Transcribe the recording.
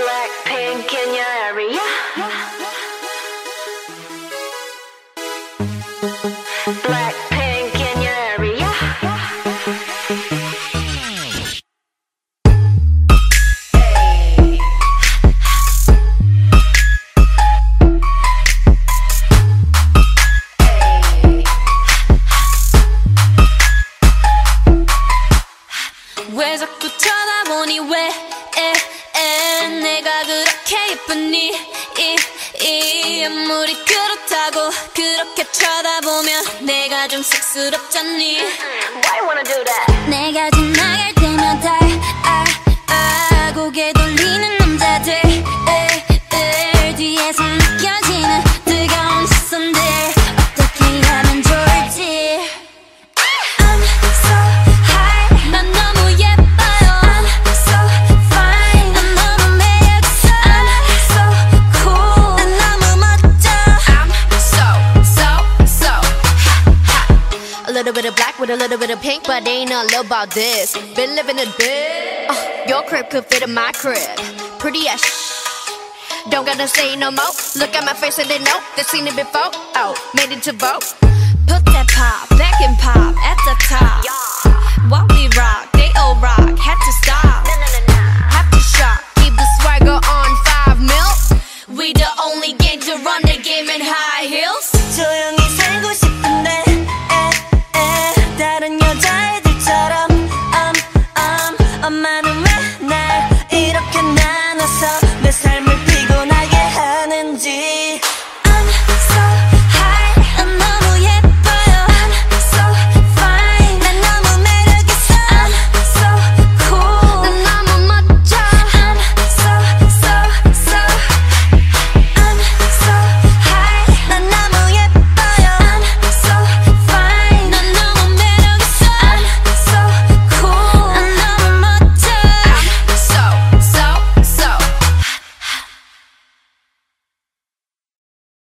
Blackpink in your area. Blackpink in your area. 왜 자꾸 쳐다보니 왜 에, 에, 내가 그렇게 예쁘니 이, 이 아무리 그렇다고 그렇게 쳐다보면 내가 좀 쑥스럽잖니 Why you wanna do that? 내가 지나갈 with a little bit of pink, but ain't nothing little about this. Been living it big. Uh, your crib could fit in my crib. Pretty as sh- Don't gotta say no more. Look at my face and they know they seen it before. Oh, made it to vote.